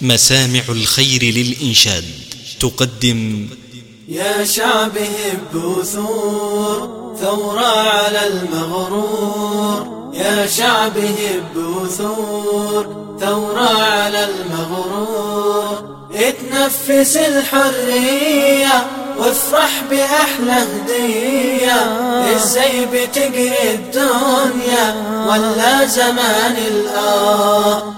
مسامع الخير للإنشاد. تقدم. يا شعب هبوا ثور ثورة على المغرور. يا شعب هبوا ثور ثورة على المغرور. اتنفس الحرية وافرح بأحلى هدية. إزاي بتجري الدنيا ولا زمان الآه.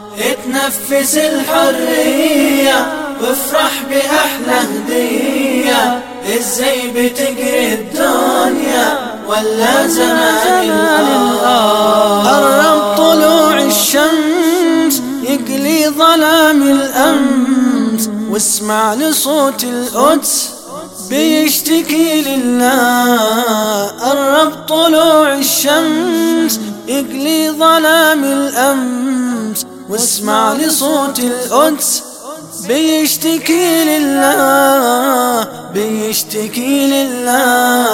اتنفس الحرية وافرح بأحلى هدية. إزاي بتجري الدنيا ولا زمان الآه قرب طلوع الشمس يقلي ظلام الأمس. واسمع لصوت القدس بيشتكي لله. قرب طلوع الشمس يقلي ظلام الأمس. واسمع لصوت القدس بيشتكي لله بيشتكي لله.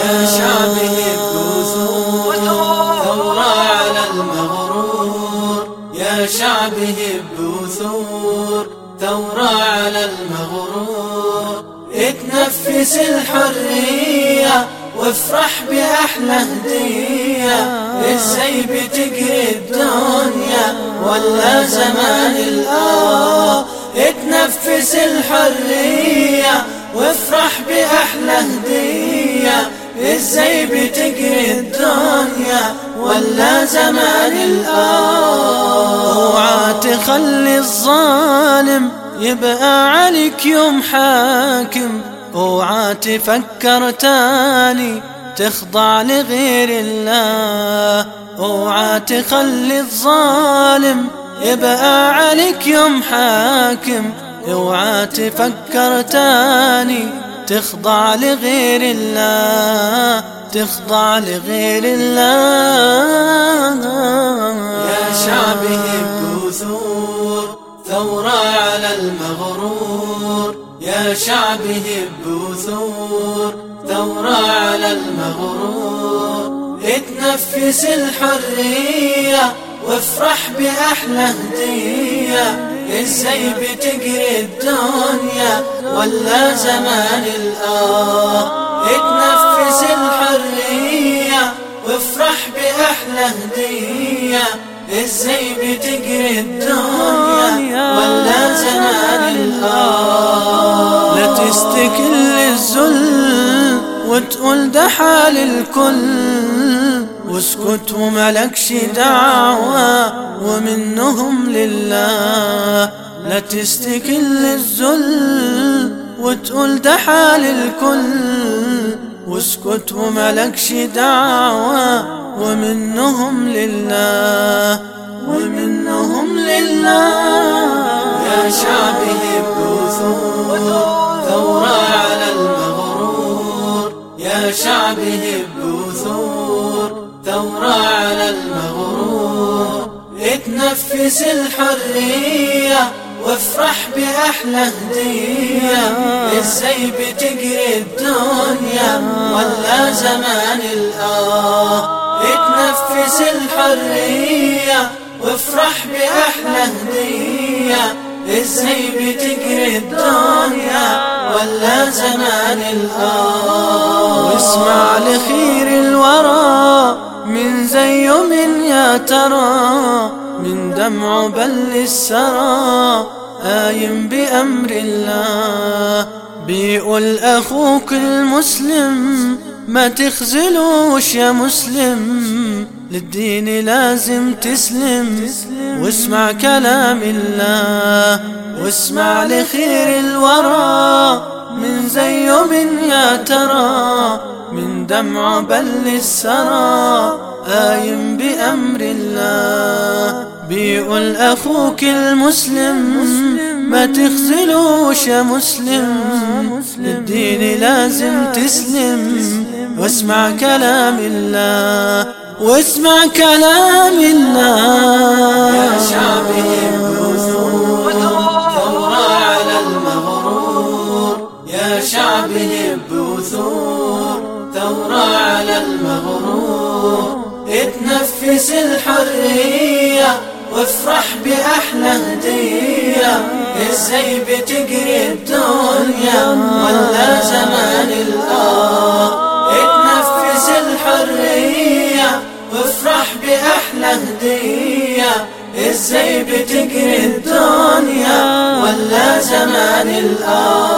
يا شعبي هبوا ثورة على المغرور. يا شعبي هبوا ثور ثورة على المغرور. اتنفس الحرية وافرح بأحلى هدية. إزاي بتجري الدنيا ولا زمان الآه؟ اتنفس الحرية وافرح بأحلى هدية. إزاي بتجري الدنيا ولا زمان الآه؟ أوعى تخلي الظالم يبقى عليك يوم حاكم. أوعى تفكر تاني تخضع لغير الله. أوعى تخلي الظالم يبقى عليك يوم حاكم. أوعى تفكر تاني تخضع لغير الله. تخضع لغير الله. يا شعبي هبوا ثور ثورة على المغرور. يا شعبي هبوا ثور ثورة على المغرور. اتنفس الحرية وافرح بأحلى هدية. إزاي بتجري الدنيا ولا زمان الآه اتنفس الحرية وافرح بأحلى هدية. إزاي بتجري الدنيا ولا زمان الآه لا تستكل الذل وتقول ده حال الكل. واسكت وملكش دعوة ومنهم لله. لا تستكل الذل وتقول ده حال الكل. واسكت وملكش دعوة ومنهم لله ومنهم لله. يا شعبي هبوا ثورة على المغرور. يا هبوا ثور ثورة على المغرور. اتنفس الحرية وافرح بأحلى هدية. إزاي بتجري الدنيا ولا زمان الآه. اتنفس الحرية وافرح بأحلى هدية. إزاي بتجري الدنيا ولا زمان الآه واسمع لخير الورى من زي من يا ترى. من دمع بل السرى آيم بأمر الله. بيقول أخوك المسلم ما تخزلوش يا مسلم للدين لازم تسلم. واسمع كلام الله واسمع لخير الورى. من زي من يا ترى من دمع بل السرى. آيم بأمر الله بيقول أخوك المسلم. ما تخزلوش يا مسلم للدين لازم تسلم. واسمع كلام الله واسمع كلام الله. يا شعبي ثورة على المغرور. يا شعبي بثور ثورة على المغرور. اتنفس الحرية وافرح بأحلى هدية. إزاي بتجري الدنيا ولا زمان الآه صاحبي أحلى هدية. إزاي بتجري الدنيا؟ ولا زمان الاه